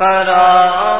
قرار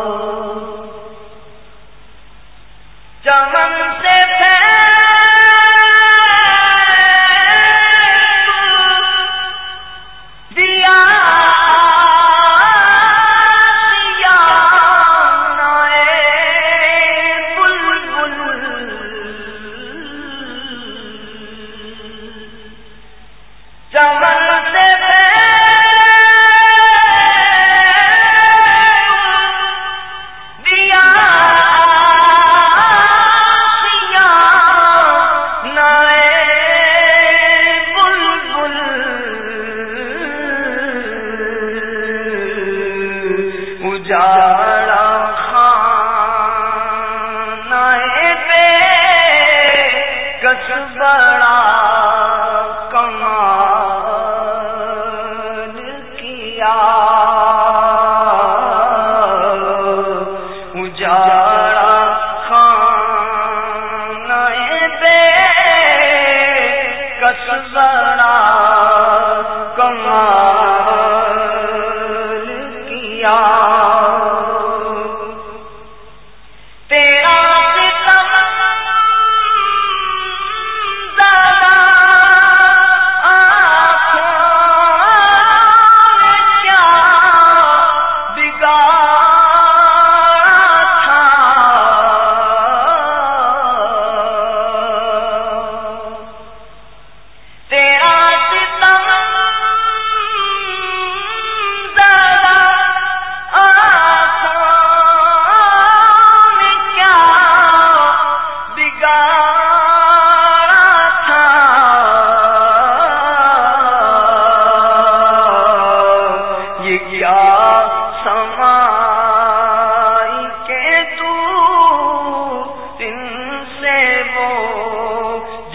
بڑا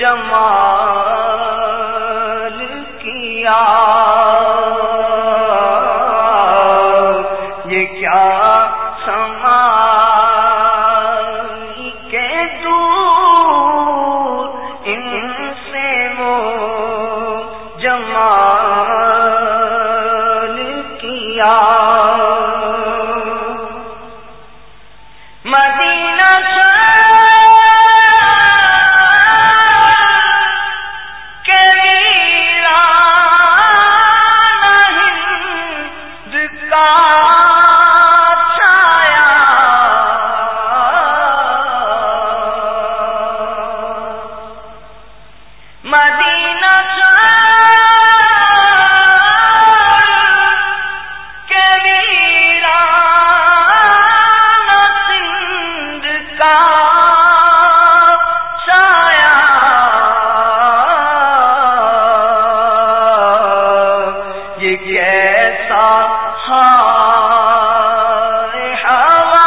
جمال کیا۔ یہ ایسا ہوا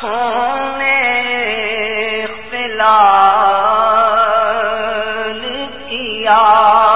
سونے پلا کیا۔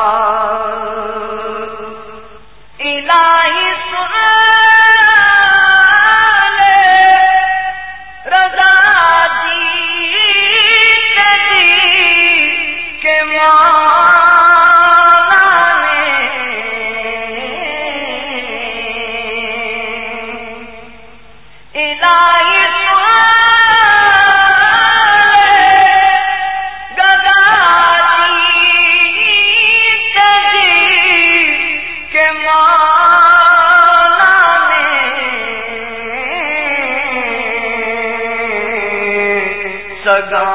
لگا